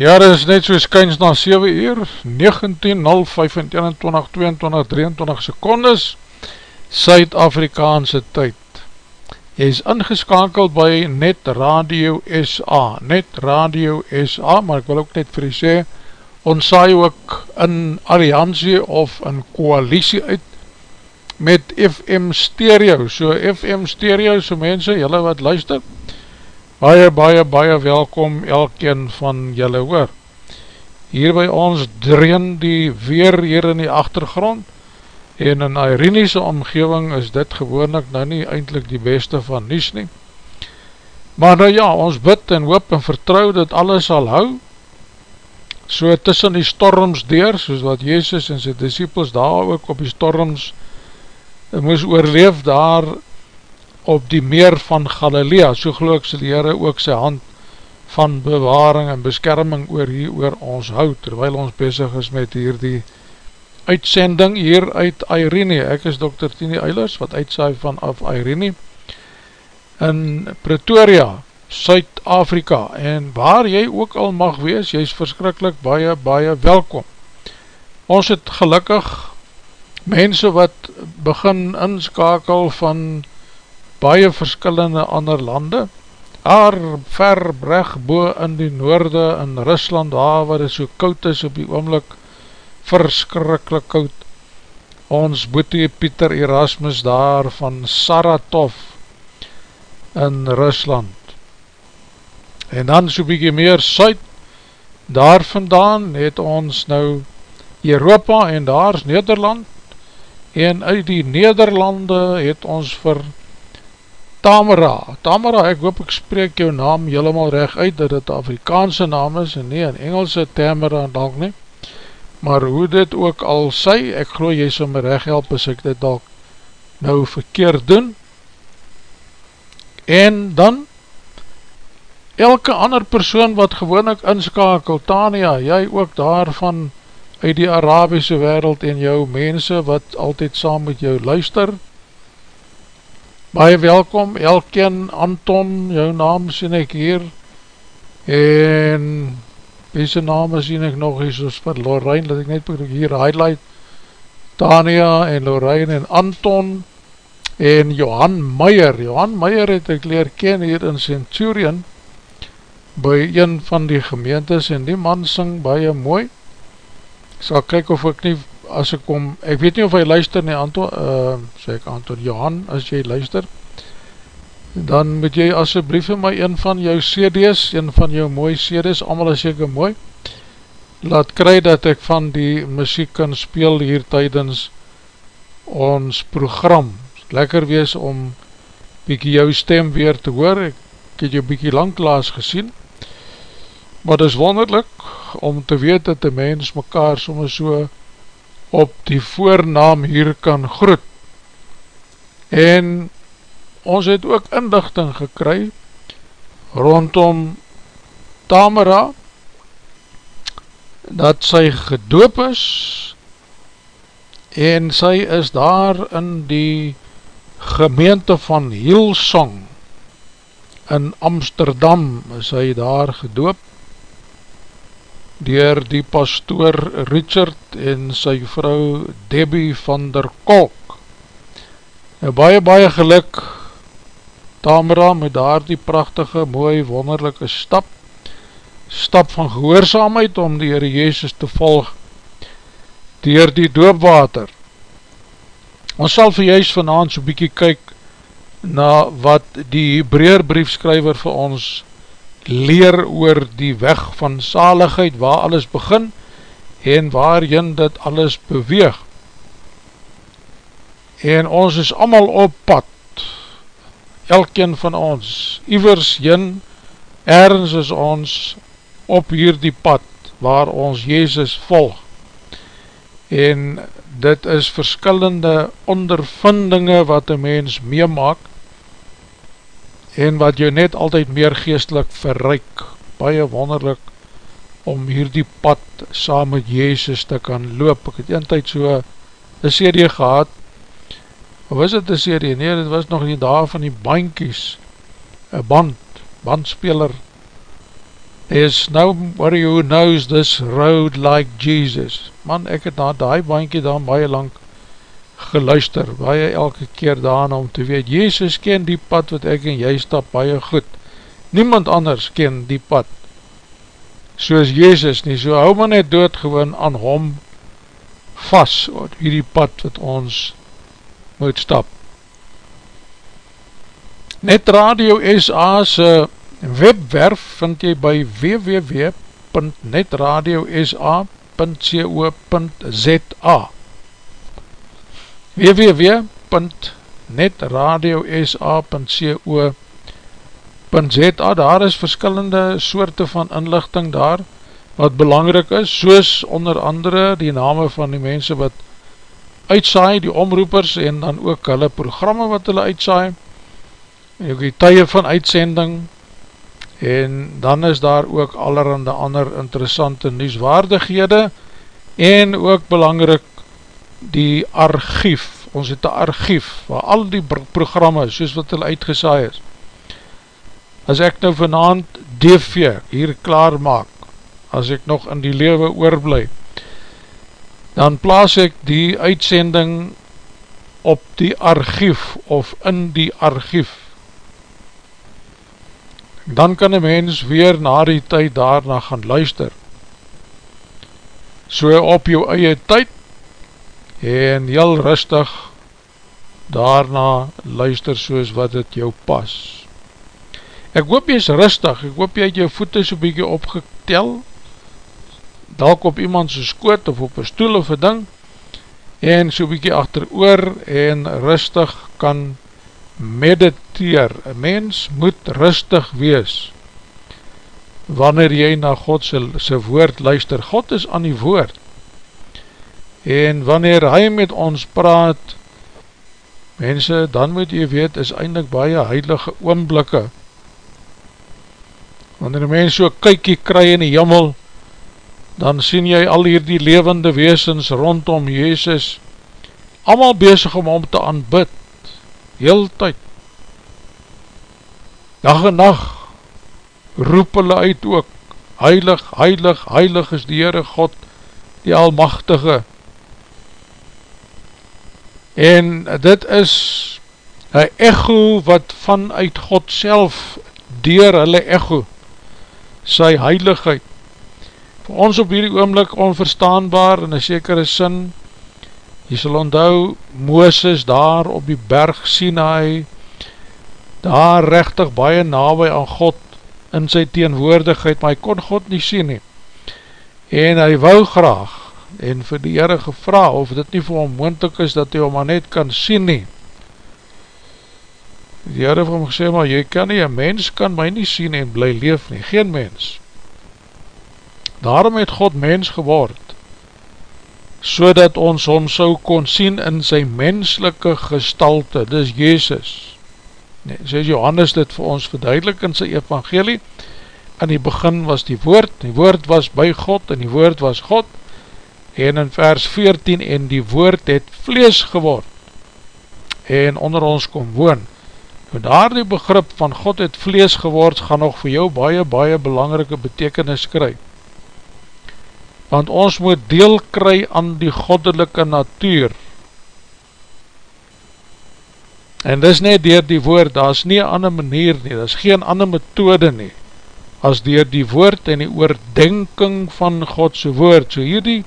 Ja, dit is net soos kyns na 7 uur, 19, 0, 25, 21, 22, 23 secondes, Suid-Afrikaanse tyd. Jy is ingeskakeld by Net Radio SA, Net Radio SA, maar ek wil ook net vir jy sê, ons saai ook in alliantie of in koalitie uit met FM Stereo, so FM Stereo, so mense, jylle wat luister, Baie, baie, baie welkom elkeen van julle hoor. Hier by ons dreen die weer hier in die achtergrond en in Ireniese omgeving is dit gewoonlik nou nie eindelijk die beste van nies nie. Maar nou ja, ons bid en hoop en vertrouw dat alles sal hou, so tussen die storms deur, soos wat Jezus en sy disciples daar ook op die storms moes oorleef daar op die meer van Galilea, so geloof sy die Heere ook sy hand van bewaring en beskerming oor hier oor ons houd, terwyl ons bezig is met hier die uitsending hier uit Irene, ek is Dr. Tini Eilers, wat uitsaai vanaf Irene, in Pretoria, Suid-Afrika, en waar jy ook al mag wees, jy is verskrikkelijk baie, baie welkom. Ons het gelukkig mense wat begin inskakel van baie verskillende ander lande, daar ver breg boe in die noorde in Rusland, daar waar het so koud is op die oomlik, verskrikkelijk koud. Ons boete Pieter Erasmus daar van Saratov in Rusland. En dan so bykie meer suid, daar vandaan het ons nou Europa en daar is Nederland en uit die Nederlande het ons vir Tamara, Tamara, ek hoop ek spreek jou naam helemaal recht uit, dat het Afrikaanse naam is en nie in Engelse Tamara en dank nie, maar hoe dit ook al sy, ek geloof jy sal my recht help as ek dit al nou verkeerd doen, en dan, elke ander persoon wat gewoon ek inskakel, Tania, jy ook daarvan uit die Arabische wereld en jou mense wat altyd saam met jou luister, baie welkom, Elken, Anton, jou naam sien ek hier, en Wiese name sien ek nog eens soos van Lorraine, dat ek net hier highlight, Tania en Lorraine en Anton en Johan Meijer. Johan Meijer het ek leer ken hier in Centurion by een van die gemeentes en die man sing baie mooi. Ek sal kyk of ek nie, as ek kom, ek weet nie of hy luister nie, Anton, uh, sê ek Anton, Johan, as jy luister, dan moet jy asjeblief vir my een van jou CD's, een van jou mooie CD's, allemaal is ek mooi, laat kry dat ek van die muziek kan speel hier tydens ons program. Lekker wees om bykie jou stem weer te hoor, ek het jou bykie langklaas gesien, maar dit is wonderlik om te weet dat die mens mekaar soms so op die voornaam hier kan groet. En ons het ook inlichting gekry rondom Tamara dat sy gedoop is en sy is daar in die gemeente van Hielsong in Amsterdam is hy daar gedoop dier die pastoor Richard en sy vrou Debbie van der Kolk. Nou baie baie geluk Tamara met daar die prachtige, mooi, wonderlijke stap, stap van gehoorzaamheid om die Heere Jezus te volg, dier die doopwater. Ons sal vir juist vanavond so'n bykie kyk na wat die Hebraer briefskryver vir ons leer oor die weg van saligheid, waar alles begin en waarin dit alles beweeg. En ons is allemaal op pad, elkeen van ons, ivers jyn, ergens is ons op hierdie pad, waar ons Jezus volg, en dit is verskillende ondervindinge wat een mens meemaak, en wat jou net altyd meer geestelik verryk, baie wonderlik, om hierdie pad saam met Jezus te kan loop, ek het een tyd so een serie gehad, of is het een serie? Nee, dit was nog die daar van die bankies, een band, bandspeler, is nobody who knows this road like Jesus. Man, ek het na die bankie dan baie lang geluister, baie elke keer daarna om te weet, Jezus ken die pad wat ek en jy stap baie goed. Niemand anders ken die pad, soos Jezus nie, so hou man net doodgewoon aan hom vast, hierdie pad wat ons moet stap. Net Radio SA's webwerf vind jy by www.netradiosa.co.za www.netradiosa.co.za www.netradiosa.co.za Daar is verskillende soorte van inlichting daar wat belangrik is, soos onder andere die name van die mense wat uitsaai, die omroepers en dan ook hulle programme wat hulle uitsaai en ook die tye van uitsending en dan is daar ook allerhande ander interessante nieuwswaardighede en ook belangrik die archief, ons het een archief waar al die programme soos wat hulle uitgesaai is as ek nou vanavond DV hier klaar maak as ek nog in die lewe oorblij dan plaas ek die uitsending op die archief of in die archief. Dan kan een mens weer na die tyd daarna gaan luister. So op jou eie tyd en heel rustig daarna luister soos wat het jou pas. Ek hoop jy is rustig, ek hoop jy het jou voete so bykie opgetel, dalk op iemand sy skoot of op een stoel of een ding en so bykie achter oor en rustig kan mediteer. Een mens moet rustig wees wanneer jy na God sy woord luister. God is aan die woord en wanneer hy met ons praat mense, dan moet jy weet is eindelijk baie heilige oomblikke wanneer een mens so kykie kry in die jimmel dan sien jy al hier die levende weesens rondom Jezus, allemaal bezig om om te aanbid, heel tyd. Dag en nacht, roep hulle uit ook, heilig, heilig, heilig is die Heere God, die Almachtige. En dit is een echo wat vanuit God self, dier hulle echo, sy heiligheid, vir ons op hierdie oomlik onverstaanbaar in een sekere sin. Jy sal onthou Mooses daar op die berg Sinai daar rechtig baie nabij aan God in sy teenwoordigheid maar hy kon God nie sien nie. En hy wou graag en vir die Heere gevra of dit nie vir hom moontek is dat hy hom maar net kan sien nie. Die Heere vir hom gesê maar jy kan nie, een mens kan my nie sien en bly leef nie, geen mens. Daarom het God mens geword, so dat ons hom so kon sien in sy menslike gestalte, dis Jezus. Nee, sê Johannes dit vir ons verduidelik in sy evangelie, in die begin was die woord, die woord was by God, en die woord was God, en in vers 14, en die woord het vlees geword, en onder ons kom woon. Nou daar die begrip van God het vlees geword, gaan nog vir jou baie, baie belangrike betekenis krijg want ons moet deel kry aan die goddelike natuur. En dis net dier die woord, daar is nie ander manier nie, daar is geen ander methode nie, as dier die woord en die oordenking van Godse woord. So hierdie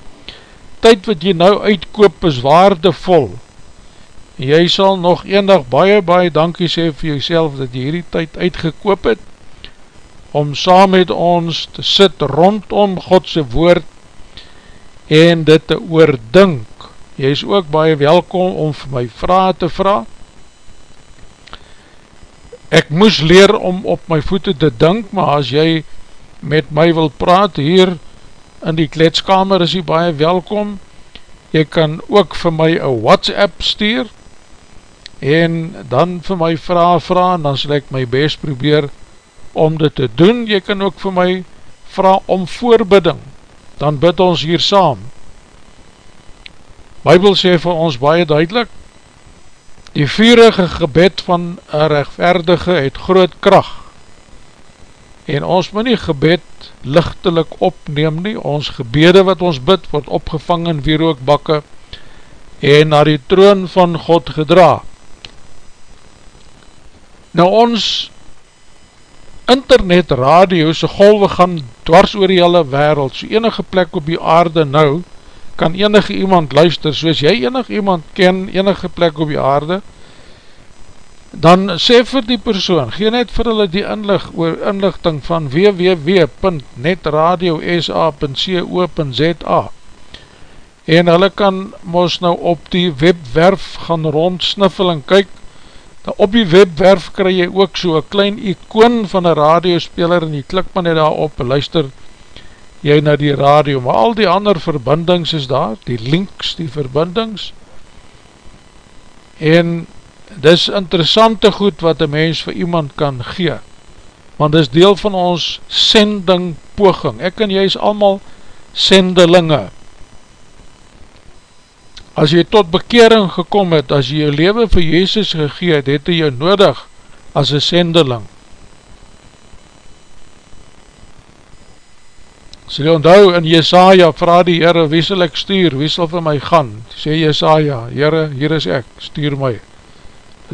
tyd wat jy nou uitkoop is waardevol. Jy sal nog eendag baie, baie dankie sê vir jyself dat jy hierdie tyd uitgekoop het, om saam met ons te sit rondom Godse woord en dit te oordink. Jy is ook baie welkom om vir my vraag te vraag. Ek moes leer om op my voete te dink, maar as jy met my wil praat hier in die kletskamer is jy baie welkom. Jy kan ook vir my een WhatsApp stuur en dan vir my vraag vraag en dan sal ek my best probeer om dit te doen. Jy kan ook vir my vraag om voorbidding dan bid ons hier saam. Bybel sê vir ons baie duidelik, die vierige gebed van een rechtverdige het groot kracht, en ons moet nie gebed lichtelik opneem nie, ons gebede wat ons bid, word opgevang in wierookbakke, en na die troon van God gedra. Nou ons internet radio se golwe gaan dwars oor die hele wereld, so enige plek op die aarde nou, kan enige iemand luister, soos jy enige iemand ken, enige plek op die aarde, dan sê vir die persoon, gee net vir hulle die inlig, oor inlichting van www.netradio.sa.co.za en hulle kan ons nou op die webwerf gaan rondsniffel en kyk, nou op die webwerf kry jy ook so een klein icoon van een radiospeler en jy klik maar net daar op en luister jy na die radio, maar al die ander verbindings is daar, die links, die verbindings. En dis interessante goed wat een mens vir iemand kan gee, want dis deel van ons sending poging, ek en jy is allemaal sendelinge, as jy tot bekering gekom het, as jy jou leven vir Jezus gegeet, het hy jou nodig as een sendeling. As jy onthou in Jesaja, vraag die Heere, wie sal ek stuur, wie sal vir my gaan? Sê Jesaja, Heere, hier is ek, stuur my dit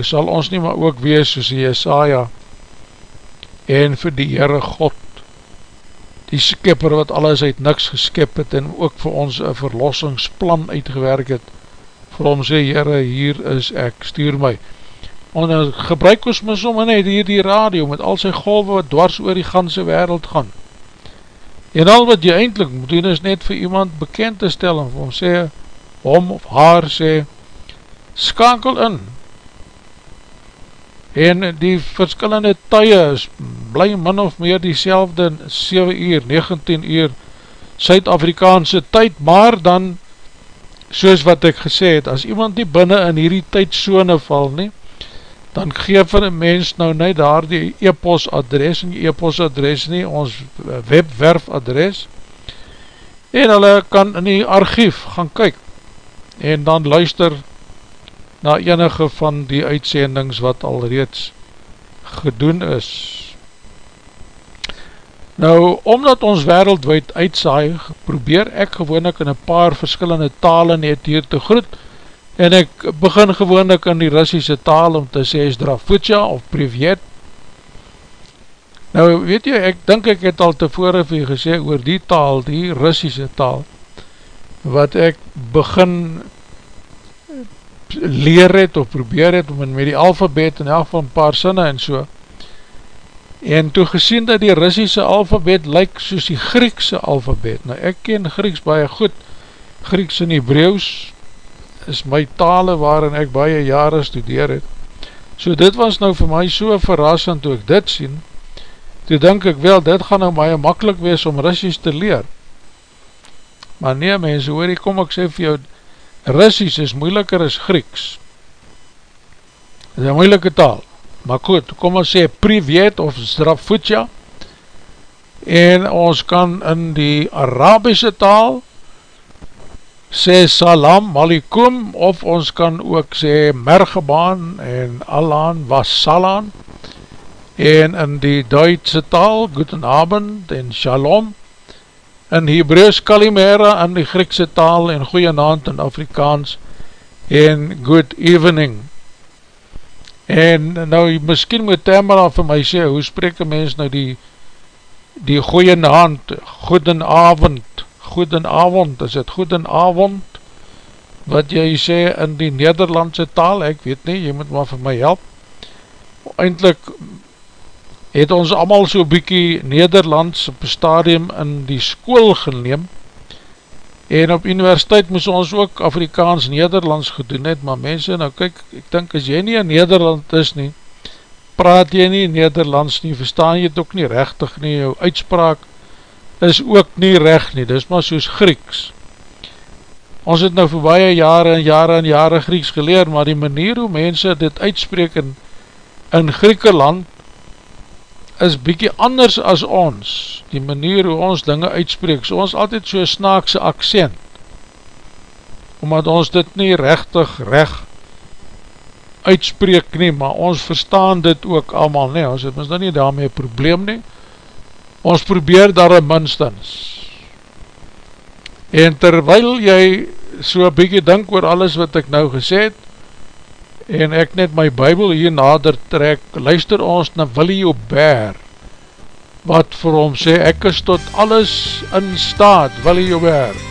sal ons nie maar ook wees soos Jesaja en vir die Heere God die skipper wat alles uit niks geskip het en ook vir ons een verlossingsplan uitgewerk het vir hom sê Heere hier is ek stuur my. En dan gebruik ons my somme net hier die radio met al sy golwe wat dwars oor die ganse wereld gaan. En al wat jy eindelijk moet doen is net vir iemand bekend te stel en vir hom sê hom of haar sê skakel in en die verskillende tye is bly min of meer die selfde 7 uur, 19 uur Suid-Afrikaanse tyd, maar dan soos wat ek gesê het, as iemand nie binnen in hierdie tydzone val nie, dan geef vir een mens nou net daar die e-post adres, en die e-post adres nie, ons webwerf adres, en hulle kan in die archief gaan kyk, en dan luister na enige van die uitsendings wat al reeds gedoen is. Nou, omdat ons wereldwijd uitsaai, probeer ek gewoon ek in een paar verskillende tale net hier te groet, en ek begin gewoon ek in die Russische taal om te sê Zdravutja of Privet. Nou, weet jy, ek dink ek het al tevore vir gesê oor die taal, die Russische taal, wat ek begin leer het of probeer het om met die alfabet in elk van paar sinne en so. En toe gesien dat die Russische alfabet lyk soos die Griekse alfabet. Nou ek ken Grieks baie goed. Grieks en Hebreeuws is my tale waarin ek baie jare studeer het. So dit was nou vir my so verrassend toe ek dit sien. Toe denk ek wel dit gaan nou baie makkelijk wees om Russisch te leer. Maar nee mense hoor hier kom ek sê vir jou Russisch is moeiliker as Grieks. Dit is een moeilike taal. Maar goed, kom ons sê Privet of Zdrafutja en ons kan in die Arabische taal sê Salam Malikum of ons kan ook sê Mergebaan en Alan Wassalan en in die Duitse taal Guten Abend en Shalom in Hebreus Kalimera in die Griekse taal en goeie naand in Afrikaans en good evening. En nou miskien moet Tamara vir my sê, hoe spreek een mens nou die die goeie naand? Goeden avond goeden avond, is het goeden avond wat jy sê in die Nederlandse taal, ek weet nie, jy moet maar vir my help. Eindelijk het ons allemaal so bykie Nederlands op stadium in die school geneem en op universiteit moes ons ook Afrikaans Nederlands gedoen het, maar mense, nou kyk, ek dink as jy nie in Nederland is nie, praat jy nie Nederlands nie, verstaan jy het ook nie rechtig nie, jou uitspraak is ook nie recht nie, dis maar soos Grieks. Ons het nou vir baie jare en jare en jare Grieks geleer, maar die manier hoe mense dit uitspreek in, in Griekenland, is bykie anders as ons, die manier hoe ons dinge uitspreek, so ons altyd so snaakse accent, omdat ons dit nie rechtig recht uitspreek nie, maar ons verstaan dit ook allemaal nie, ons het ons dan nie daarmee probleem nie, ons probeer daar een minstens, en terwyl jy so bykie dink oor alles wat ek nou gesê het, en ek net my bybel hier nader trek, luister ons na Willie Aubert, wat vir hom sê, ek is tot alles in staat, Willie Aubert.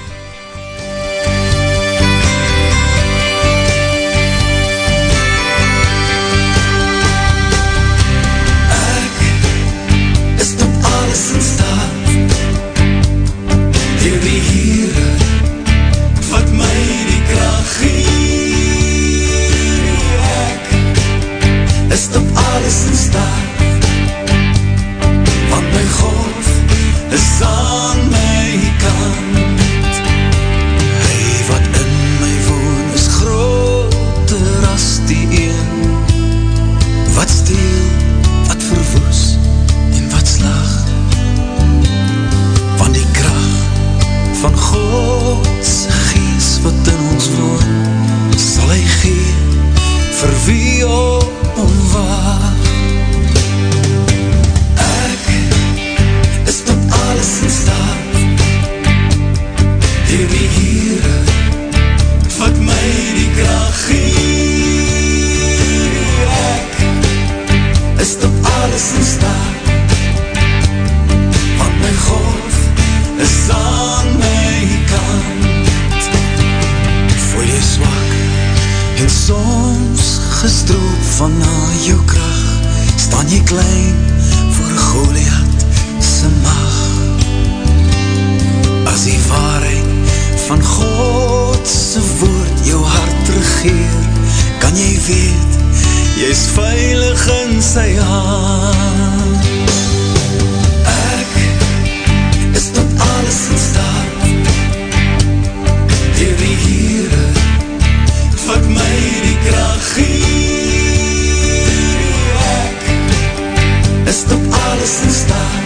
Is tot alles in staat.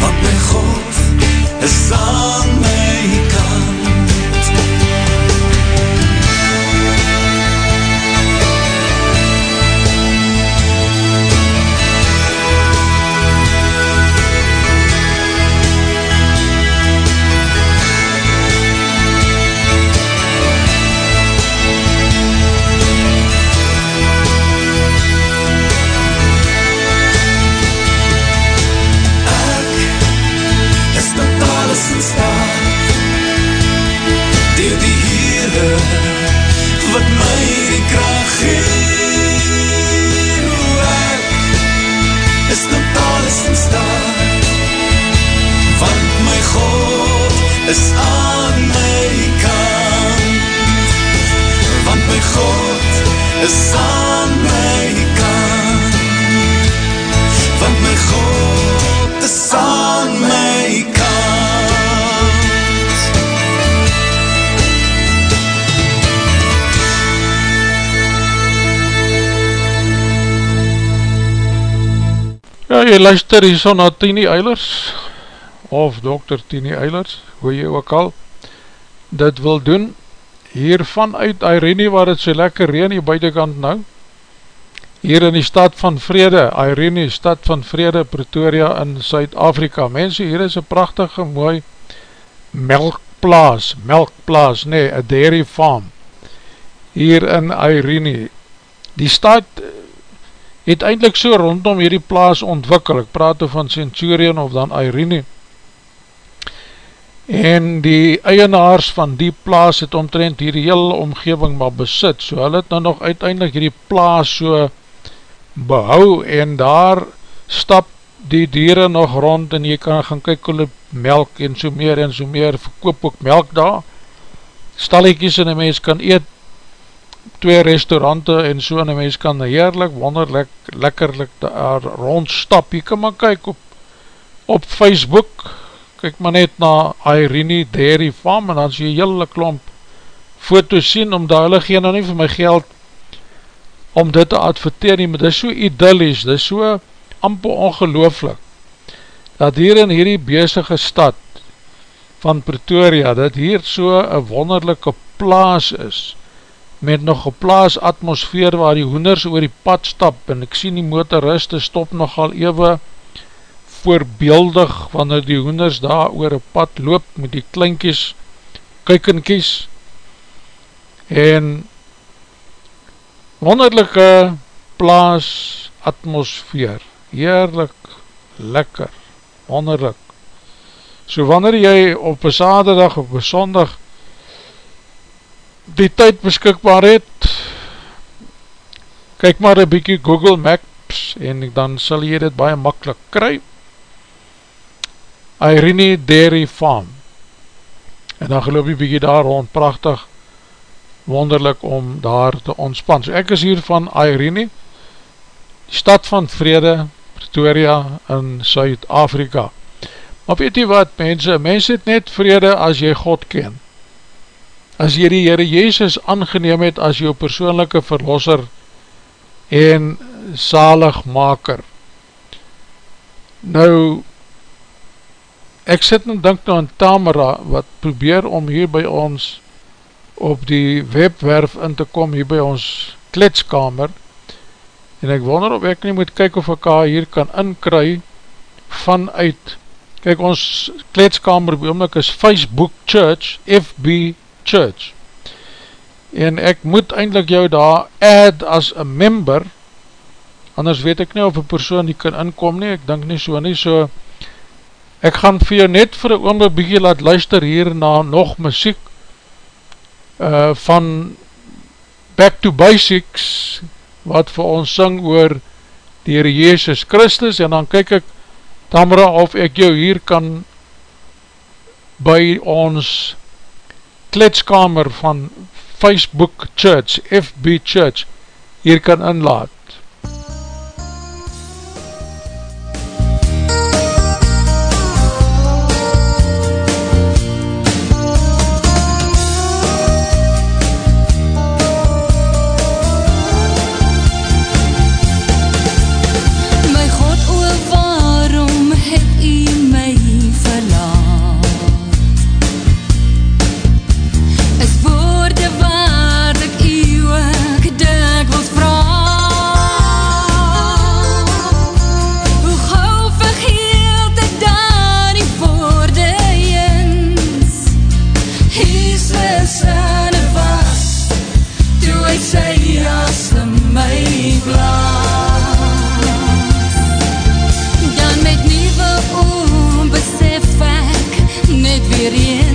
Want my God is aan jy luister hier so na Tini Eilers of Dr. Tini Eilers, hoe jy ook al dit wil doen. Hier vanuit Irene waar het so lekker reen hier buitenkant nou. Hier in die stad van Vrede Irene, stad van Vrede Pretoria in Suid-Afrika. Mense, hier is een prachtige mooi melkplaas melkplaas, nee, a dairy farm. Hier in Irene. Die stad het eindelijk so rondom hierdie plaas ontwikkel, ek praat van Centurion of dan Irene, en die eienaars van die plaas het omtrent hierdie hele omgeving maar besit, so hulle het nou nog uiteindelik hierdie plaas so behou, en daar stap die dieren nog rond, en jy kan gaan kyk hulle melk, en so meer en so meer, verkoop ook melk daar, stalletjies en die mens kan eet, twee restaurante en so en mens kan heerlik, wonderlik, lekkerlik daar rondstap, jy kan maar kyk op, op Facebook, kyk maar net na Irene Dairy Farm en dan sê jy hele klomp foto's sien, omdat hulle gee nou nie vir my geld om dit te adverteer nie, maar dit is so idyllisch, dit is so amper ongelooflik, dat hier in hierdie bezige stad van Pretoria, dat hier so een wonderlijke plaas is, met nog een plaas atmosfeer waar die hoenders oor die pad stap en ek sien die motoriste stop nogal ewe voorbeeldig wanneer die hoenders daar oor een pad loop met die klinkies kykenkies en wonderlijke plaas atmosfeer. Heerlik, lekker wonderlik. So wanneer jy op een saterdag of een sondag die tyd beskikbaar het kyk maar een bykie Google Maps en dan sal jy dit baie makkelijk kry. Irene Dairy Farm. En dan geloof jy bykie daar rond prachtig wonderlik om daar te ontspan. So ek is hier van Irene die stad van vrede Pretoria in Suid-Afrika. Maar weet jy wat mense, mense het net vrede as jy God ken as jy die Heere Jezus aangeneem het as jou persoonlijke verlosser en zaligmaker. Nou, ek sit en denk nou aan Tamara, wat probeer om hier by ons op die webwerf in te kom, hier by ons kletskamer, en ek wonder of ek nie moet kyk of ek haar hier kan inkry vanuit Kijk, ons kletskamer beomlik is Facebook Church, FB Church. En ek moet eindelijk jou daar add as a member, anders weet ek nie of een persoon die kan inkom nie, ek denk nie so nie, so ek gaan vir jou net vir een oomlik bykie laat luister hier na nog muziek uh, van Back to Basics, wat vir ons syng oor die Heer Jezus Christus, en dan kyk ek Tamara, of ek jou hier kan by ons kletskamer van Facebook Church, FB Church, hier kan inlaat. Eeuwigheid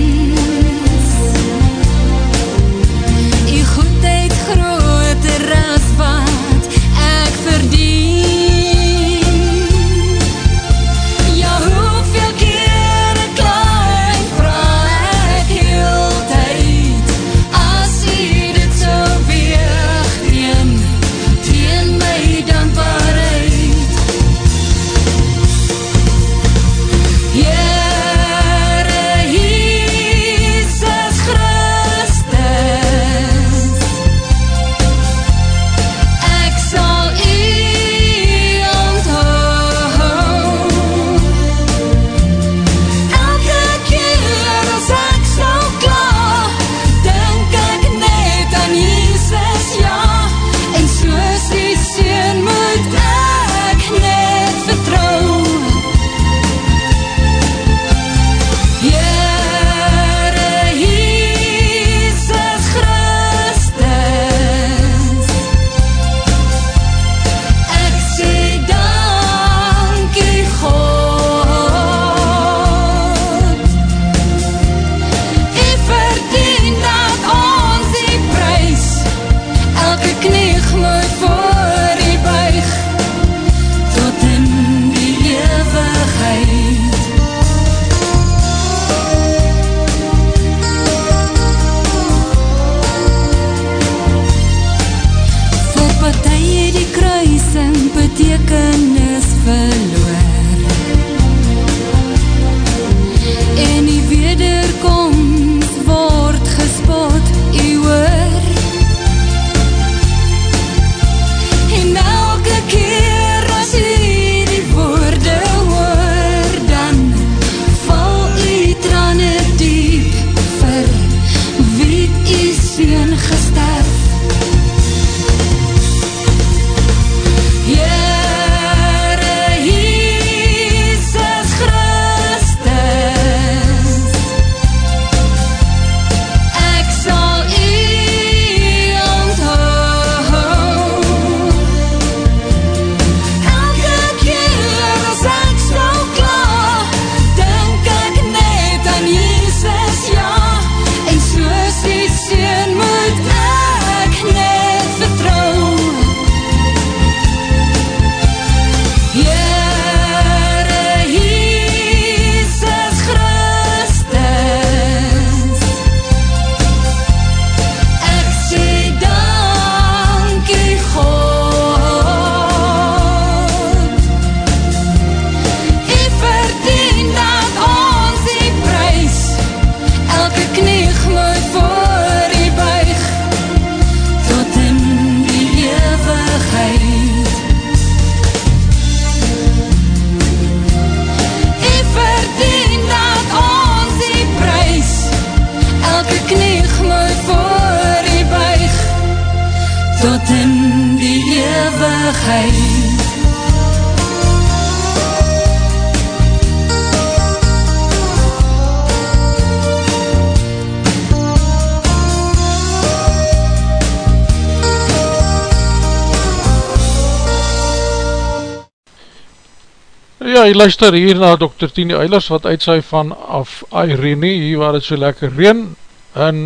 jy luister hier na Dr. Tini Eilers wat uitsui van af Irene, hier waar het so lekker reen in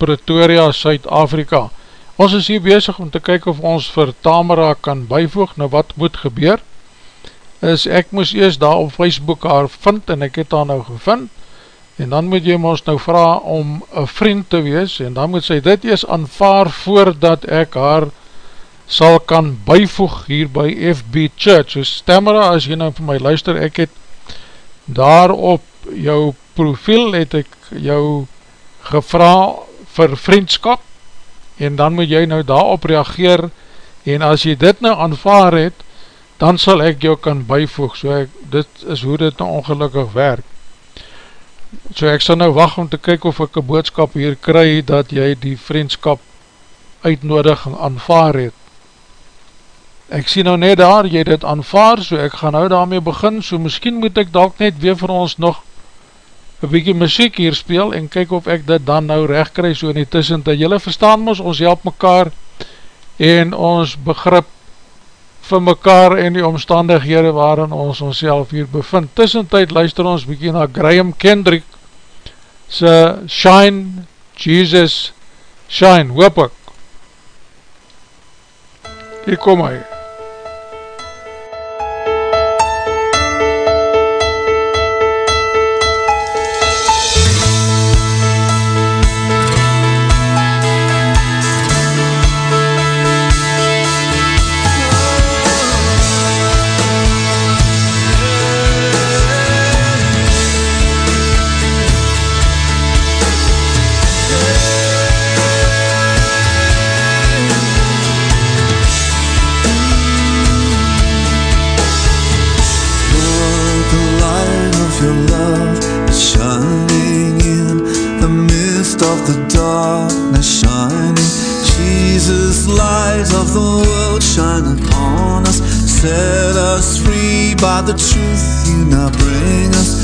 Pretoria, Suid-Afrika. Ons is hier bezig om te kyk of ons vir Tamara kan bijvoeg, nou wat moet gebeur, is ek moes eers daar op Facebook haar vind en ek het haar nou gevind, en dan moet jy ons nou vraag om een vriend te wees, en dan moet sy dit eers aanvaar voordat ek haar sal kan bijvoeg hier by FB Church. So Stamera, as jy nou vir my luister, ek het daar op jou profiel het ek jou gevra vir vriendskap en dan moet jy nou daarop reageer en as jy dit nou aanvaar het, dan sal ek jou kan bijvoeg. So ek, dit is hoe dit nou ongelukkig werk. So ek sal nou wacht om te kyk of ek een boodskap hier kry dat jy die vriendskap uitnodiging aanvaar het ek sien nou net daar, jy dit aanvaar, so ek gaan nou daarmee begin, so miskien moet ek dalk net weer vir ons nog een bykie muziek hier speel, en kyk of ek dit dan nou recht krijg, so in die tussen, dat jylle verstaan ons, ons help mekaar, en ons begrip vir mekaar en die omstandighede waarin ons ons hier bevind. Tussentijd luister ons bykie na Graham Kendrick, sy Shine, Jesus, Shine, hoop ek. Hier kom hy. The truth you now bring us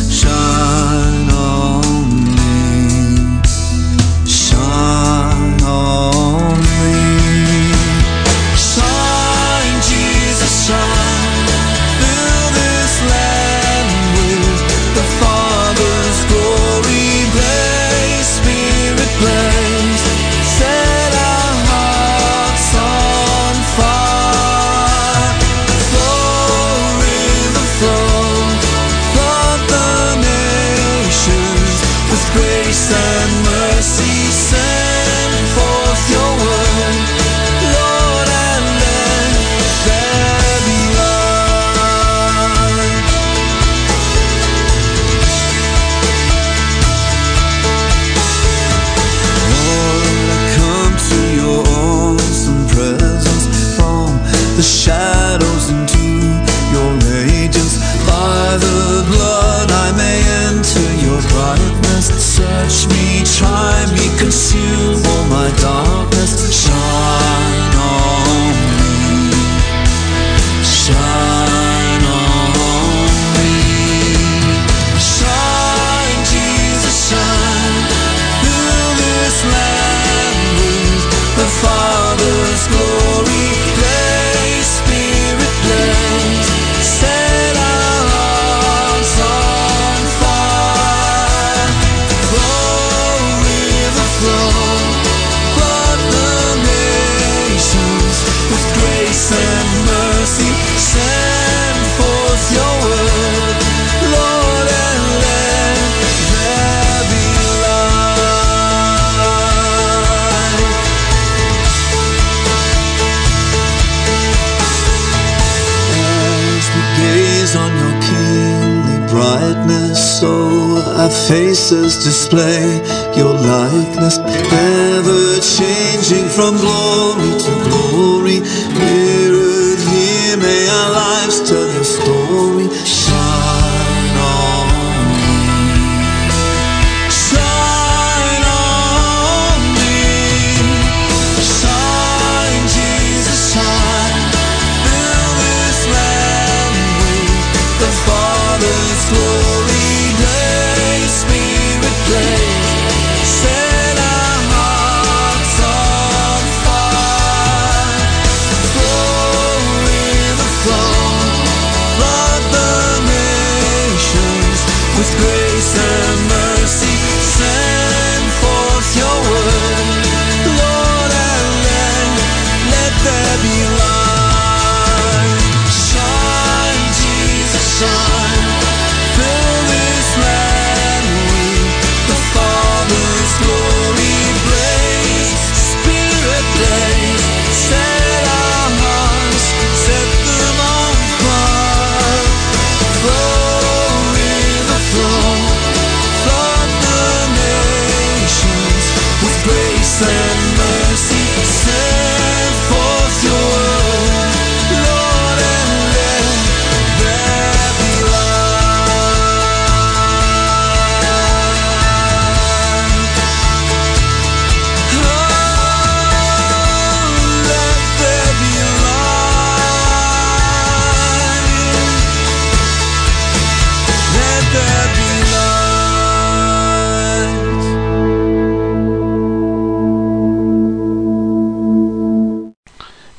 our faces display. Your likeness, ever changing from glory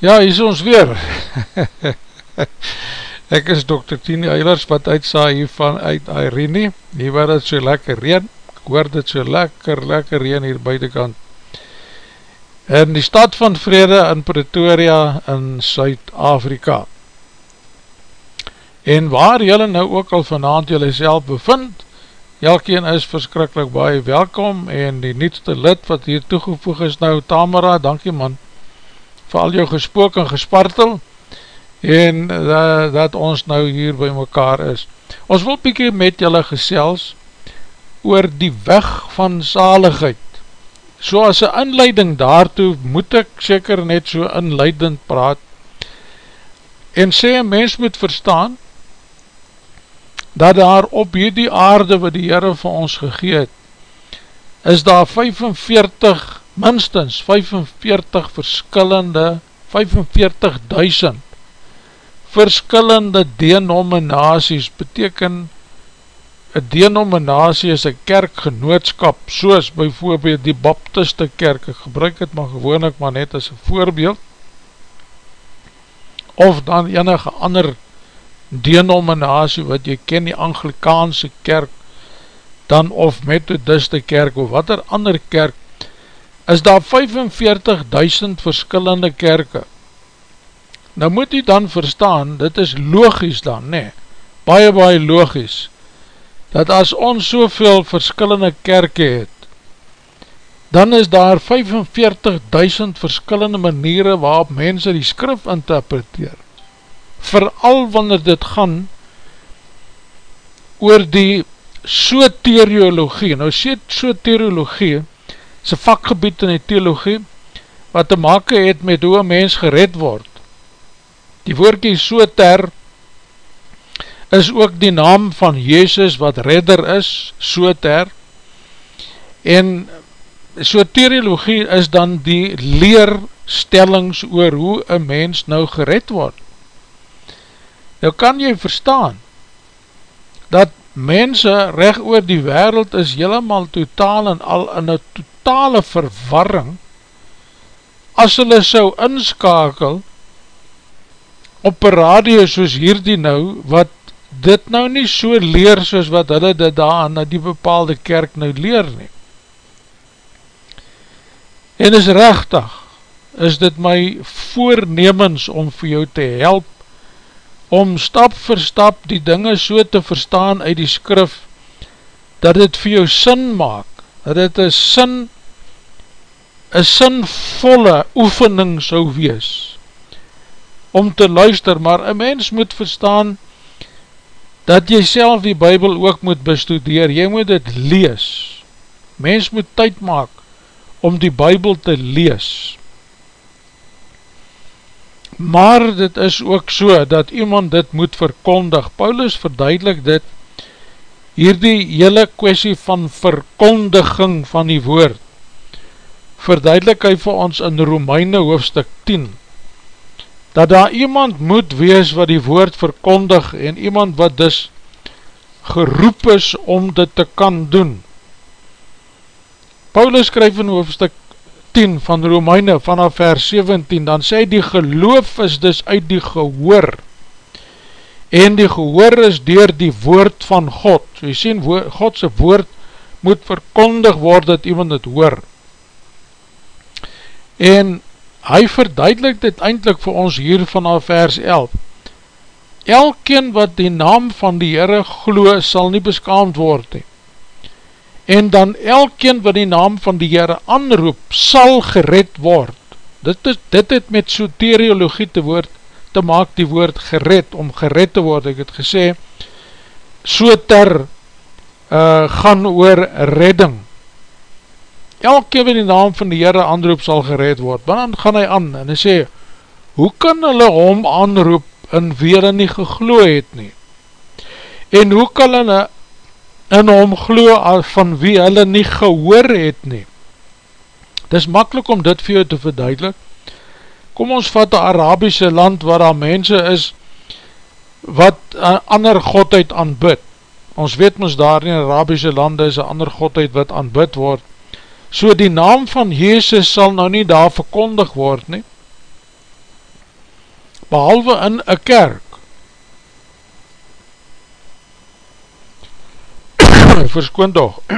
Ja, hier is ons weer. Ek is Dr. Tini Eilers wat uitsa hier van uit Irene, hier waar het so lekker reen, ek hoor dit so lekker, lekker reen hier buitenkant. In die stad van Vrede in Pretoria in Suid-Afrika. En waar jylle nou ook al vanavond jylle self bevind, Elkeen is verskrikkelijk baie welkom en die nietste lid wat hier toegevoeg is nou, Tamara, dankie man, vir al jou gespook en gespartel en dat, dat ons nou hier by mekaar is. Ons wil bykie met julle gesels oor die weg van zaligheid. So as een inleiding daartoe moet ek seker net so inleidend praat en sê een mens moet verstaan dat daar op hierdie aarde wat die Heere vir ons gegeet is daar 45 minstens 45 verskillende 45.000 verskillende denominaties beteken een denominatie is een kerkgenootskap soos bijvoorbeeld die baptiste kerk ek gebruik het maar gewoon ek maar net as een voorbeeld of dan enige ander denominatie wat jy ken die Anglikaanse kerk dan of Methodiste kerk of wat er ander kerk is daar 45.000 verskillende kerke. Nou moet jy dan verstaan, dit is logisch dan, nee, baie baie logisch, dat as ons soveel verskillende kerke het, dan is daar 45.000 verskillende maniere waarop mense die skrif interpreteer. Vooral wanneer dit gaan oor die soteriologie. Nou soteriologie, een vakgebied in die theologie, wat te make het met hoe een mens gered word. Die woordkie soter is ook die naam van Jezus wat redder is, soter, en soteriologie is dan die leerstellings oor hoe een mens nou gered word. Nou kan jy verstaan, dat mense recht oor die wereld is helemaal totaal en al in een totale verwarring as hulle sou inskakel op een radio soos hierdie nou, wat dit nou nie so leer soos wat hulle dit daar na die bepaalde kerk nou leer nie. En is rechtig, is dit my voornemens om vir jou te help, om stap vir stap die dinge so te verstaan uit die skrif, dat dit vir jou sin maak, dat dit een sin een sinvolle oefening sou wees om te luister, maar een mens moet verstaan dat jy self die bybel ook moet bestudeer, jy moet het lees. Mens moet tyd maak om die bybel te lees. Maar dit is ook so dat iemand dit moet verkondig. Paulus verduidelik dit hierdie hele kwestie van verkondiging van die woord verduidelik hy vir ons in Romeine hoofstuk 10, dat daar iemand moet wees wat die woord verkondig en iemand wat dus geroep is om dit te kan doen. Paulus skryf in hoofstuk 10 van Romeine vanaf vers 17, dan sê die geloof is dus uit die gehoor, en die gehoor is door die woord van God. So jy sien, Godse woord moet verkondig word dat iemand het hoor en hy verduidelik dit eindelijk vir ons hier vanaf vers 11 elkeen wat die naam van die Heere glo, sal nie beskaamd word nie. En dan elkeen wat die naam van die Heere aanroep, sal gered word. Dit, is, dit het met soteriologie te woord, te maak die woord gered, om gered te word, ek het gesê, soter uh, gaan oor redding. Elke wat die naam van die Heere aanroep sal gered word, maar dan gaan hy aan en hy sê, hoe kan hulle hom aanroep in wie hulle nie gegloe het nie? En hoe kan hulle in hom glo van wie hulle nie gehoor het nie? Het is makkelijk om dit vir jou te verduidelik. Kom ons vat die Arabiese land waar daar mense is wat een ander godheid aanbid. Ons weet ons daar in Arabiese lande is een ander godheid wat aanbid word. So die naam van Jezus sal nou nie daar verkondig word nie. Behalwe in een kerk. Verskoon toch.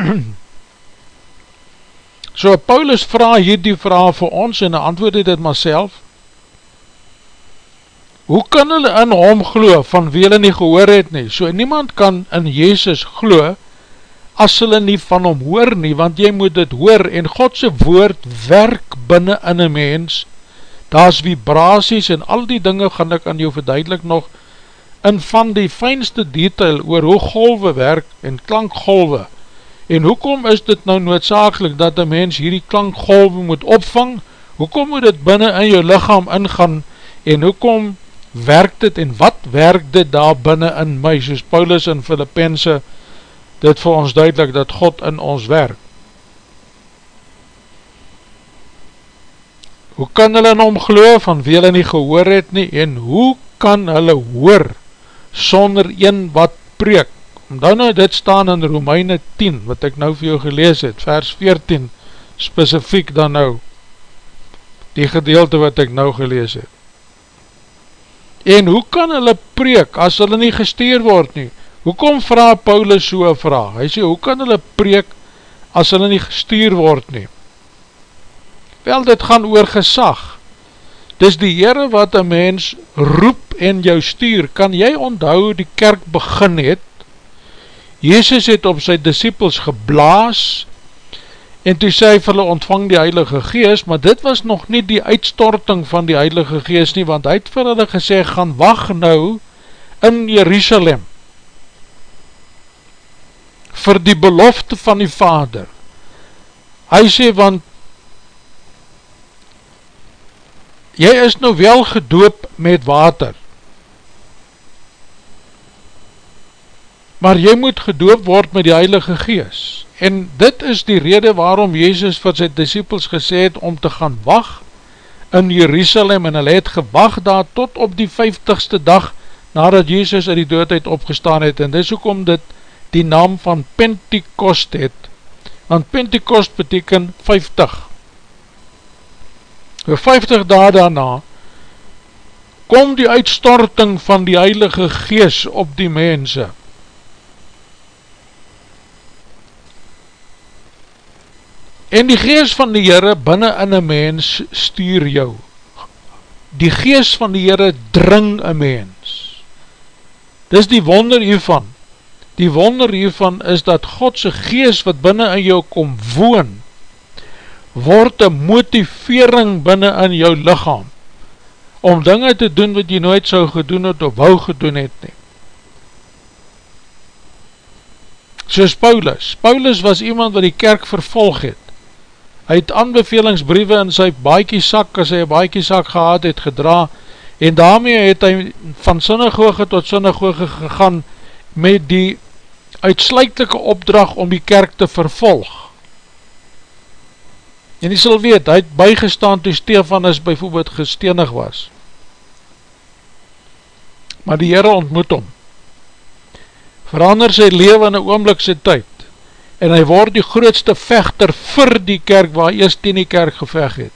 so Paulus vraag hier die vraag vir ons en antwoord dit maar self. Hoe kan hulle in hom glo van wie hulle nie gehoor het nie? So niemand kan in Jezus glo as hulle nie van hom hoor nie, want jy moet dit hoor en Godse woord werk binnen in een mens. Daar is vibraties en al die dinge gaan ek aan jou verduidelik nog in van die fijnste detail oor hoe golwe werk en klankgolwe. En hoekom is dit nou noodzakelik dat een mens hierdie klankgolwe moet opvang? Hoekom moet dit binnen in jou lichaam ingaan en hoekom werk dit en wat werk dit daar binnen in my, soos Paulus in Filippense dit vir ons duidelik dat God in ons werk. Hoe kan hulle in hom geloof van wie hulle nie gehoor het nie en hoe kan hulle hoor sonder een wat preek? Omdat nou dit staan in Romeine 10 wat ek nou vir jou gelees het, vers 14 specifiek dan nou die gedeelte wat ek nou gelees het. En hoe kan hulle preek as hulle nie gesteer word nie? Hoekom vraag Paulus so een vraag? Hy sê, hoe kan hulle preek as hulle nie gestuur word nie? Wel, dit gaan oor gesag. Dis die Heere wat een mens roep en jou stuur. Kan jy onthou die kerk begin het? Jezus het op sy disciples geblaas En toe sê hy vir hulle ontvang die Heilige Gees, maar dit was nog nie die uitstorting van die Heilige Gees nie, want hy het vir hulle gesê, gaan wacht nou in Jerusalem vir die belofte van die Vader. Hy sê, want jy is nou wel gedoop met water, maar jy moet gedoop word met die Heilige Gees. En dit is die rede waarom Jezus vir sy disciples gesê het om te gaan wacht in Jerusalem en hulle het gewacht daar tot op die 50ste dag nadat Jezus uit die doodheid opgestaan het en dis ook om dit die naam van Pentecost het want Pentecost beteken 50 voor 50 daar daarna kom die uitstorting van die Heilige Gees op die mense En die geest van die Heere binnen in een mens stuur jou. Die geest van die Heere dring een mens. Dis die wonder hiervan. Die wonder hiervan is dat Godse geest wat binnen in jou kom woon, word een motivering binnen in jou lichaam, om dinge te doen wat jy nooit sou gedoen het of wou gedoen het nie. Soos Paulus. Paulus was iemand wat die kerk vervolg het hy het aanbevelingsbriewe in sy baikiesak, as hy een baikiesak gehad het, gedra, en daarmee het hy van synagoge tot synagoge gegaan, met die uitsluitlike opdracht om die kerk te vervolg. En jy sal weet, hy het bygestaan toe Stefanus bijvoorbeeld gestenig was. Maar die Heere ontmoet hom. Verander sy leven in een oomlikse tyd en hy word die grootste vechter vir die kerk waar hy eerst in die kerk geveg het.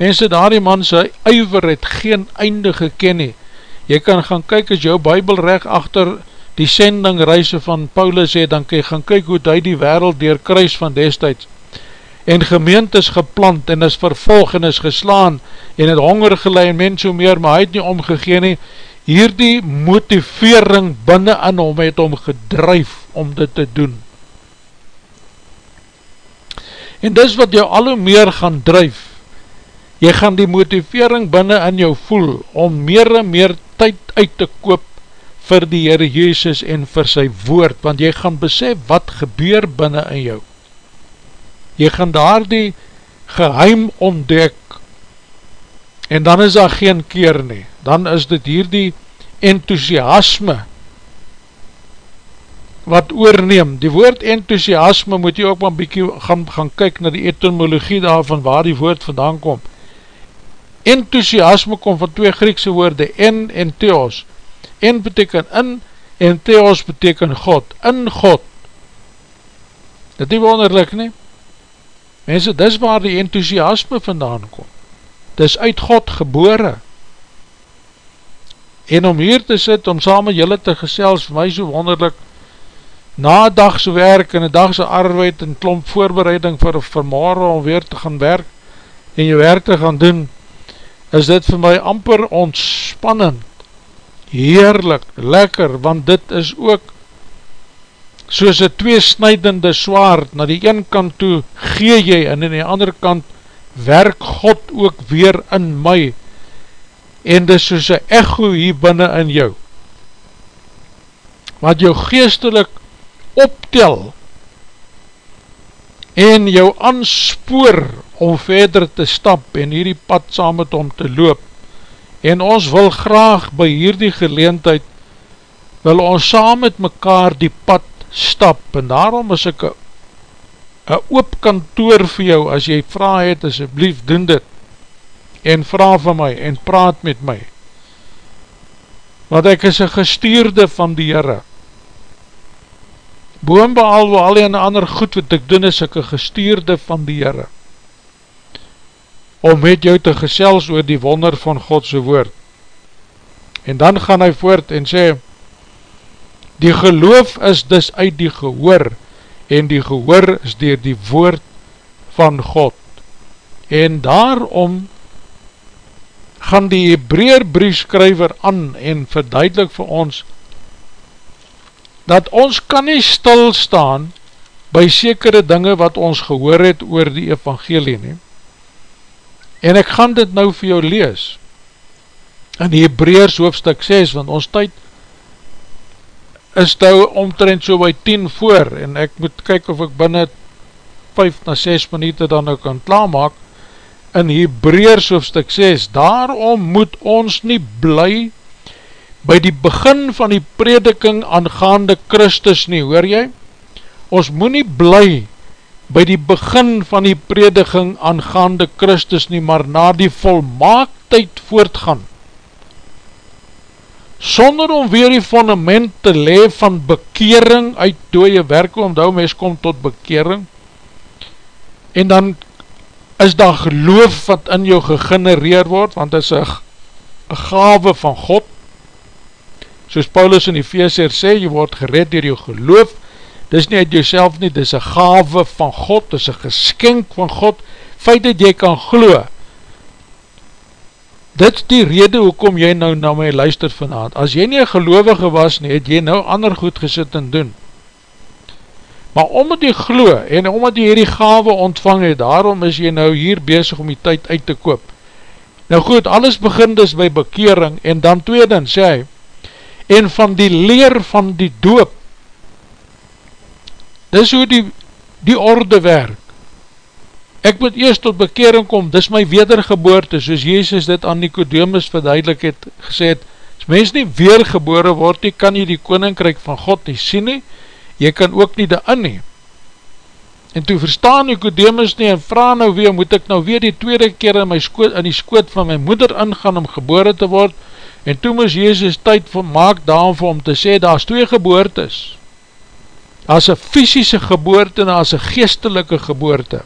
Mense, daar die man sy uiver het geen einde geken nie. Jy kan gaan kyk as jou bybel recht achter die sendingreise van Paulus het, dan kan jy gaan kyk hoe hy die wereld door kruis van destijds. En gemeente is geplant en is vervolg en is geslaan en het honger geleid en mens so meer, maar hy het nie omgegeen nie. Hierdie motivering binnen in hom het om gedryf om dit te doen. En dis wat jou al hoe meer gaan dryf, jy gaan die motivering binnen in jou voel om meer en meer tyd uit te koop vir die Heere Jezus en vir sy woord, want jy gaan besef wat gebeur binnen in jou. Jy gaan daar die geheim ontdek en dan is daar geen keer nie, dan is dit hier die enthousiasme wat oorneem, die woord enthousiasme moet jy ook maar bykie gaan, gaan kyk na die etymologie daarvan waar die woord vandaan kom. Enthousiasme kom van twee Griekse woorde, en en theos. En beteken in, en theos beteken God, in God. Dit nie wonderlik nie. Mense, dis waar die enthousiasme vandaan kom. Dis uit God gebore. En om hier te sit, om saam met julle te gesels, vir my so wonderlik, na dagse werk en een dagse arbeid en klomp voorbereiding vir vermoorde om weer te gaan werk en jy werk te gaan doen, is dit vir my amper ontspannend, heerlik, lekker, want dit is ook soos een tweesnijdende zwaard, na die een kant toe gee jy en in die andere kant werk God ook weer in my. En dit is soos een echo hier binnen in jou. Wat jou geestelik optel en jou anspoor om verder te stap en hierdie pad saam met hom te loop en ons wil graag by hierdie geleentheid wil ons saam met mekaar die pad stap. En daarom is ek een oop kantoor vir jou. As jy vraag het asjeblief doen dit. En vraag van my en praat met my. Want ek is een gestuurde van die Heere. Boonbehalwe al die ander goed wat ek doen is ek een gestuurde van die Heere om met jou te gesels oor die wonder van Godse woord en dan gaan hy voort en sê die geloof is dus uit die gehoor en die gehoor is dier die woord van God en daarom gaan die Hebreer briefskryver aan en verduidelik vir ons dat ons kan nie stilstaan by sekere dinge wat ons gehoor het oor die evangelie nie. En ek gaan dit nou vir jou lees. In Hebreers hoofstuk 6, want ons tyd is nou omtrent so by 10 voor en ek moet kyk of ek binnen 5 na 6 minuut dan nou kan klaarmaak. In Hebreers hoofstuk 6, daarom moet ons nie bly by die begin van die prediking aangaande Christus nie, hoor jy? Ons moet nie bly by die begin van die prediking aangaande Christus nie, maar na die volmaaktheid voortgaan. Sonder om weer die fundament te le van bekering uit dooie werke, omdat mens kom tot bekering, en dan is daar geloof wat in jou gegenereer word, want het is een gave van God, soos Paulus in die Feesheer sê, jy word gered dier jou geloof, dis nie uit jouself nie, dis een gave van God, dis een geskenk van God, feit dat jy kan glo, dit is die rede hoekom jy nou na my luister vanavond, as jy nie een gelovige was nie, het jy nou ander goed gesit en doen, maar omdat jy glo, en omdat jy hierdie gave ontvang het, daarom is jy nou hier bezig om die tyd uit te koop, nou goed, alles begin dus by bekering, en dan tweedens sê hy, en van die leer van die doop. Dis hoe die, die orde werk. Ek moet eerst tot bekering kom, dis my wedergeboorte, soos Jezus dit aan Nicodemus verduidelik het, gesê het, as mens nie weergebore word, nie kan jy die koninkryk van God nie sien nie, jy kan ook nie daarin nie. En toe verstaan Nicodemus nie, en vraag nou weer, moet ek nou weer die tweede keer in, my skoot, in die skoot van my moeder ingaan om gebore te word, En toe moes Jezus tyd maak daarvoor om te sê, daar is twee geboortes. Is een fysische geboorte en is een geestelike geboorte.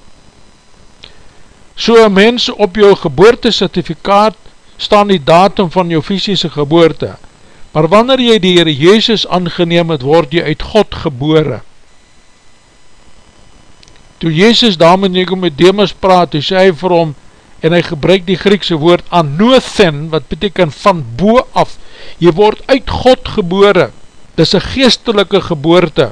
So een mens op jou geboortesertifikaat staan die datum van jou fysische geboorte. Maar wanneer jy die Heere Jezus aangeneem het, word jy uit God gebore. Toe Jezus daar met Nicodemus praat, toe sê hy vir hom, en hy gebruik die Griekse woord anothen, wat beteken van boe af, jy word uit God gebore, dit is een geestelike geboorte,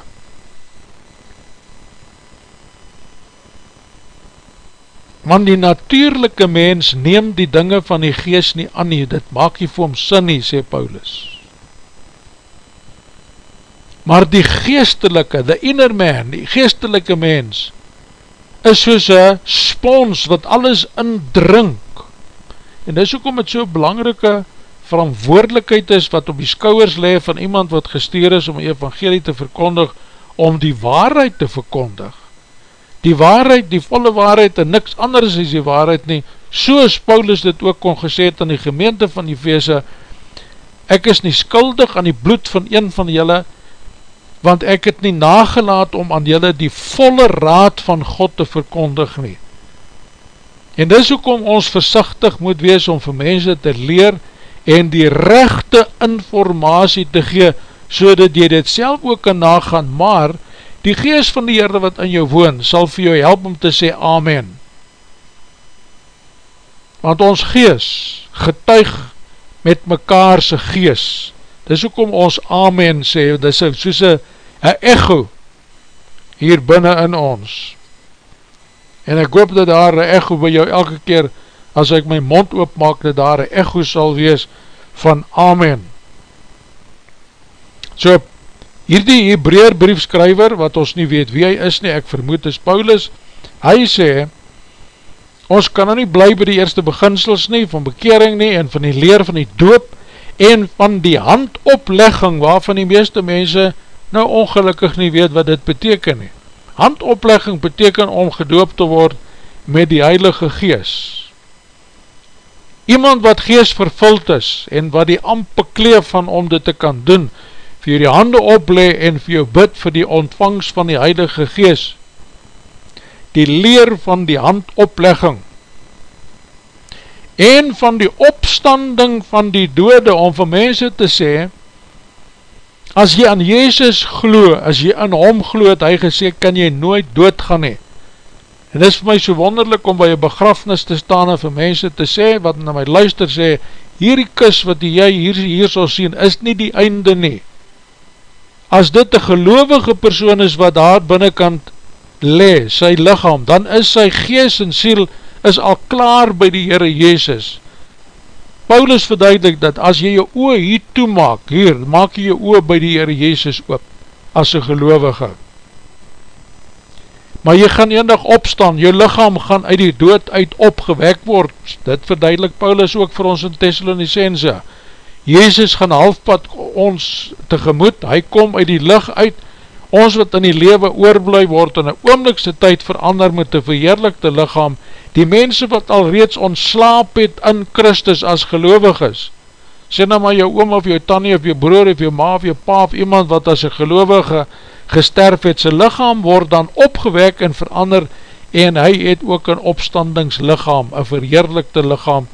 want die natuurlijke mens neem die dinge van die geest nie aan nie, dit maak nie vir hom sin nie, sê Paulus. Maar die geestelike, the inner man, die geestelike mens, is soos een spons wat alles indrink. En dis ook om het so belangrike verantwoordelikheid is wat op die skouwers le van iemand wat gestuur is om evangelie te verkondig, om die waarheid te verkondig die waarheid, die volle waarheid en niks anders is die waarheid nie, soos Paulus dit ook kon gesê het in die gemeente van die Vese, ek is nie skuldig aan die bloed van een van julle, want ek het nie nagelaat om aan julle die volle raad van God te verkondig nie. En dis ook om ons versichtig moet wees om vir mense te leer en die rechte informatie te gee, so dat jy dit self ook kan nagaan, maar Die geest van die Heerde wat in jou woon, sal vir jou help om te sê Amen. Want ons geest getuig met mekaarse geest. Dis ook om ons Amen sê, dis soos een echo hier binnen in ons. En ek hoop dat daar een echo by jou elke keer, as ek my mond oopmaak, dat daar een echo sal wees van Amen. So, Hierdie Hebreer briefskryver, wat ons nie weet wie hy is nie, ek vermoed is Paulus, hy sê, ons kan nou nie bly by die eerste beginsels nie, van bekering nie, en van die leer van die doop, en van die handoplegging, waarvan die meeste mense nou ongelukkig nie weet wat dit beteken nie. Handoplegging beteken om gedoop te word met die Heilige Gees. Iemand wat gees vervuld is, en wat die ampe kleef van om dit te kan doen, vir die hande ople en vir jou bid vir die ontvangst van die Heilige Gees, die leer van die handoplegging, en van die opstanding van die dode, om vir mense te sê, as jy aan Jezus glo, as jy aan hom glo, het hy gesê, kan jy nooit doodgaan nie. En dit is vir my so wonderlik om by jy begrafnis te staan en vir mense te sê, wat na my luister sê, hierdie kus wat jy hier, hier sal sien, is nie die einde nie as dit een gelovige persoon is wat daar binnenkant le, sy lichaam, dan is sy gees en siel is al klaar by die Heere Jezus. Paulus verduidelik dat as jy jou oor hier toemaak, hier, maak jy jou oor by die Heere Jezus op, as een gelovige. Maar jy gaan eendag opstaan, jou lichaam gaan uit die dood uit opgewek word, dit verduidelik Paulus ook vir ons in Thessalonicense, Jezus gaan halfpad ons tegemoet, hy kom uit die licht uit, ons wat in die lewe oorblij word in een oomlikse tyd verander met die verheerlikte lichaam, die mense wat al reeds ontslaap het in Christus as gelovig is, sê nou maar jou oom of jou tannie of jou broer of jou ma of jou pa of iemand wat as een gelovige gesterf het, sy lichaam word dan opgewek en verander en hy het ook een opstandingslichaam, een verheerlikte lichaam,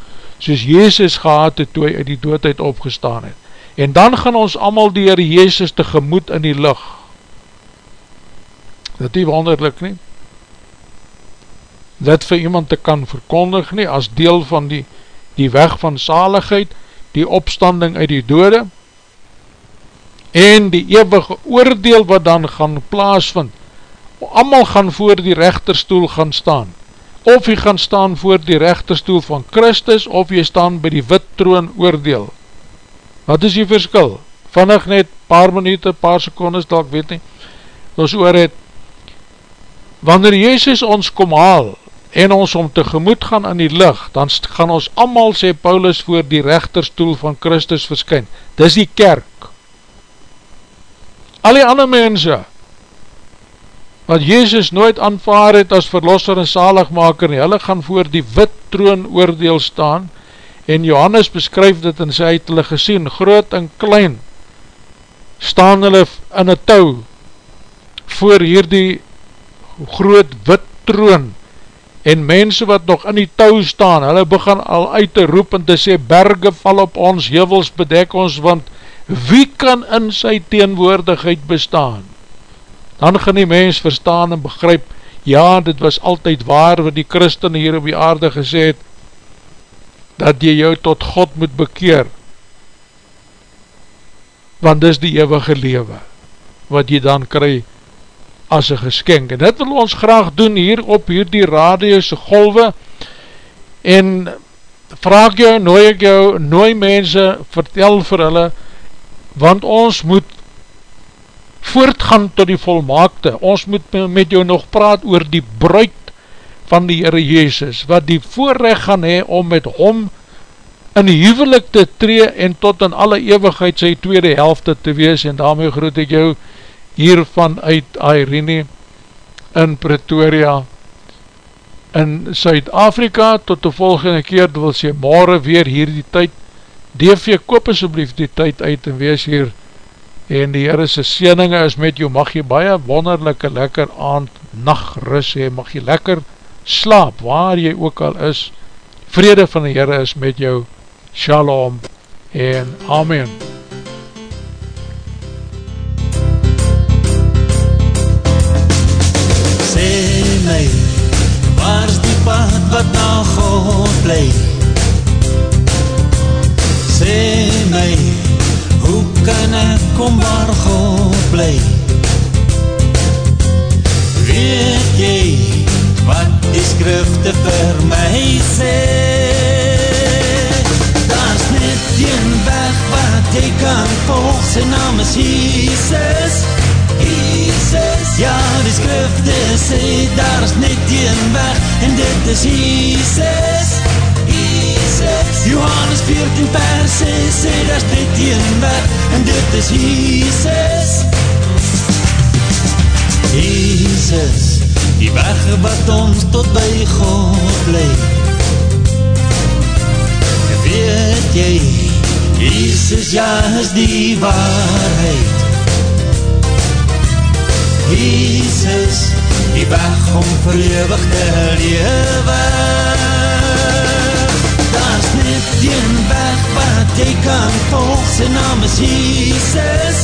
soos Jezus gehad het toe hy uit die doodheid opgestaan het. En dan gaan ons allemaal die Heer Jezus tegemoet in die lucht. Dit nie wonderlik nie. Dit vir iemand te kan verkondig nie, as deel van die, die weg van saligheid, die opstanding uit die dode, en die eeuwige oordeel wat dan gaan plaasvind, allemaal gaan voor die rechterstoel gaan staan, of jy gaan staan voor die rechterstoel van Christus, of jy staan by die wit troon oordeel. Wat is die verskil? Vannig net paar minuut, paar secondes, dat ek weet nie, ons oor het, wanneer Jezus ons kom haal, en ons om tegemoet gaan in die licht, dan gaan ons allemaal, sê Paulus, voor die rechterstoel van Christus verskyn. Dis die kerk. Al die ander mense, wat Jezus nooit aanvaar het as verlosser en zaligmaker nie, hulle gaan voor die wit troon oordeel staan, en Johannes beskryf dit en sy het hulle gesien, groot en klein, staan hulle in een touw, voor hierdie groot wit troon, en mense wat nog in die touw staan, hulle begin al uit te roep en te sê, berge val op ons, hevels bedek ons, want wie kan in sy teenwoordigheid bestaan? Dan gaan die mens verstaan en begryp, ja, dit was altyd waar wat die christen hier op die aarde gesê het, dat jy jou tot God moet bekeer, want dis die eeuwige lewe, wat jy dan kry as een geskenk. En dit wil ons graag doen hier op hier die radiose golwe, en vraag jou, nooi ek jou, nooi mense, vertel vir hulle, want ons moet voortgaan tot die volmaakte, ons moet met jou nog praat oor die bruid van die Heere Jezus, wat die voorrecht gaan hee om met hom in huwelik te tree en tot in alle eeuwigheid sy tweede helfte te wees. En daarmee groet ek jou hiervan uit Irene in Pretoria in Suid-Afrika. Tot die volgende keer, wil sê morgen weer hier die tyd, DV koop asjeblief die tyd uit en wees hier en die Heere sy sieninge is met jou, mag jy baie wonderlijke lekker aand, nacht rus hee, mag jy lekker slaap, waar jy ook al is, vrede van die Heere is met jou, shalom en amen. Die waarheid. Jesus, die weg om vir eeuwig te lewe. Daar is net een weg wat jy kan volg, sy naam is Jesus.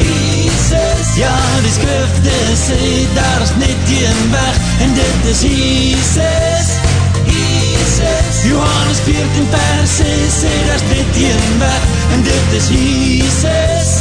Jesus, ja die skrifte sê, daar is net een weg, en dit is Jesus. Jesus, Johannes 14 vers sê, sê daar is net een weg, en dit is Jesus.